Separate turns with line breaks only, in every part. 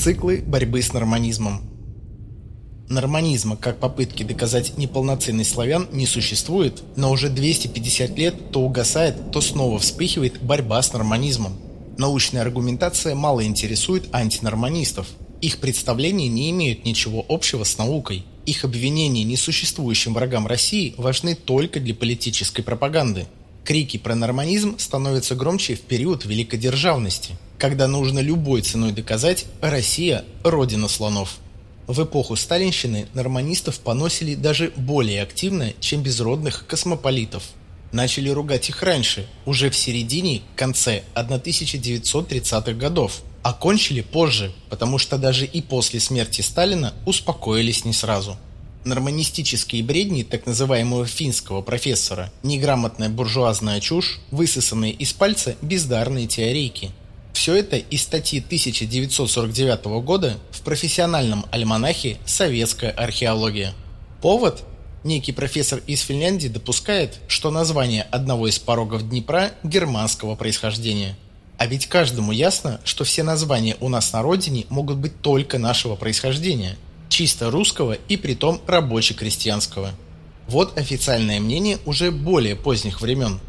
Циклы борьбы с норманизмом. Норманизма как попытки доказать неполноценность славян не существует, но уже 250 лет то угасает, то снова вспыхивает борьба с норманизмом. Научная аргументация мало интересует антинорманистов. Их представления не имеют ничего общего с наукой. Их обвинения несуществующим врагам России важны только для политической пропаганды. Крики про норманизм становятся громче в период великодержавности, когда нужно любой ценой доказать «Россия – родина слонов». В эпоху сталинщины норманистов поносили даже более активно, чем безродных космополитов. Начали ругать их раньше, уже в середине, конце 1930-х годов, а кончили позже, потому что даже и после смерти Сталина успокоились не сразу – Норманистические бредни так называемого финского профессора, неграмотная буржуазная чушь, высосанные из пальца бездарные теорейки. Все это из статьи 1949 года в профессиональном альманахе «Советская археология». Повод? Некий профессор из Финляндии допускает, что название одного из порогов Днепра германского происхождения. А ведь каждому ясно, что все названия у нас на родине могут быть только нашего происхождения – чисто русского и притом рабоче-крестьянского. Вот официальное мнение уже более поздних времен.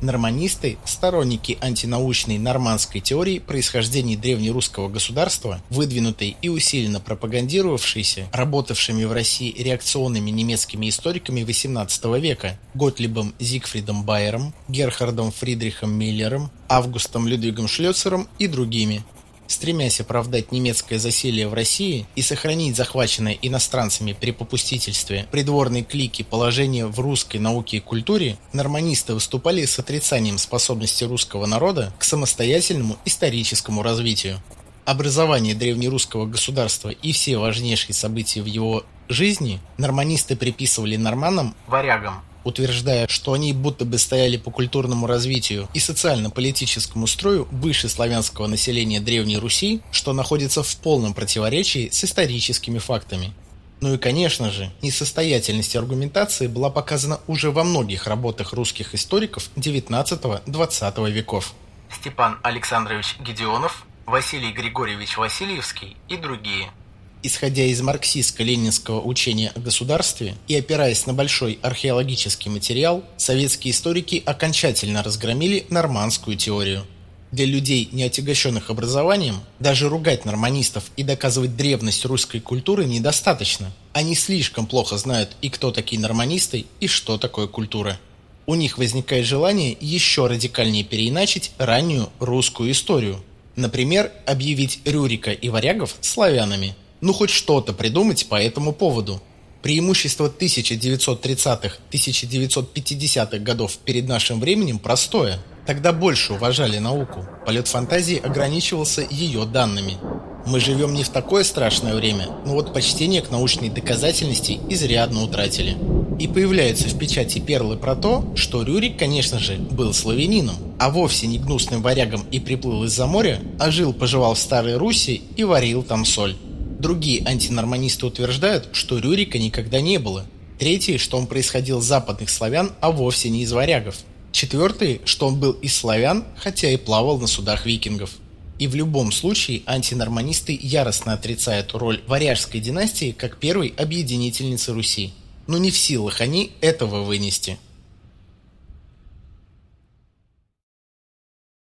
Норманисты, сторонники антинаучной нормандской теории происхождения древнерусского государства, выдвинутой и усиленно пропагандировавшейся работавшими в России реакционными немецкими историками XVIII века Готлибом Зигфридом Байером, Герхардом Фридрихом Миллером, Августом Людвигом Шлёцером и другими, Стремясь оправдать немецкое засилие в России и сохранить захваченное иностранцами при попустительстве придворной клики положение в русской науке и культуре, норманисты выступали с отрицанием способности русского народа к самостоятельному историческому развитию. Образование древнерусского государства и все важнейшие события в его жизни норманисты приписывали норманам, варягам, утверждая, что они будто бы стояли по культурному развитию и социально-политическому строю выше славянского населения Древней Руси, что находится в полном противоречии с историческими фактами. Ну и, конечно же, несостоятельность аргументации была показана уже во многих работах русских историков XIX-XX веков. Степан Александрович Гедеонов, Василий Григорьевич Васильевский и другие – Исходя из марксистско-ленинского учения о государстве и опираясь на большой археологический материал, советские историки окончательно разгромили нормандскую теорию. Для людей, не отягощенных образованием, даже ругать норманистов и доказывать древность русской культуры недостаточно. Они слишком плохо знают и кто такие норманисты, и что такое культура. У них возникает желание еще радикальнее переиначить раннюю русскую историю. Например, объявить Рюрика и варягов славянами – ну хоть что-то придумать по этому поводу. Преимущество 1930-1950-х годов перед нашим временем простое. Тогда больше уважали науку. Полет фантазии ограничивался ее данными. Мы живем не в такое страшное время, но вот почтение к научной доказательности изрядно утратили. И появляются в печати перлы про то, что Рюрик, конечно же, был славянином, а вовсе не гнусным варягом и приплыл из-за моря, а жил-поживал в Старой Руси и варил там соль. Другие антинорманисты утверждают, что Рюрика никогда не было. Третьи, что он происходил из западных славян, а вовсе не из варягов. Четвертые, что он был из славян, хотя и плавал на судах викингов. И в любом случае антинорманисты яростно отрицают роль варяжской династии как первой объединительницы Руси. Но не в силах они этого вынести.